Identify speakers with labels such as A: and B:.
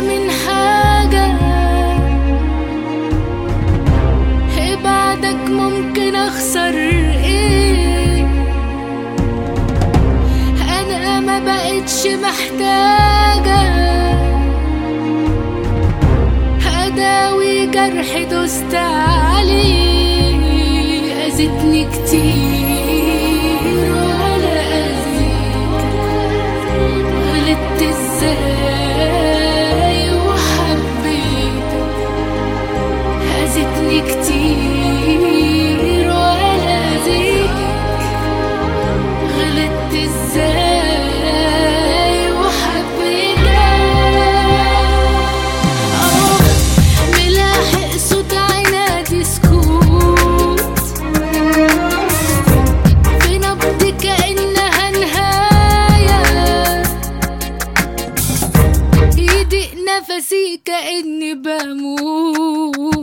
A: من حاجة. بعدك ممكن أخسر إيه؟ أنا ما بقتش محتاجة. هداوي جرح دوست عليه اذتني كتير. بموت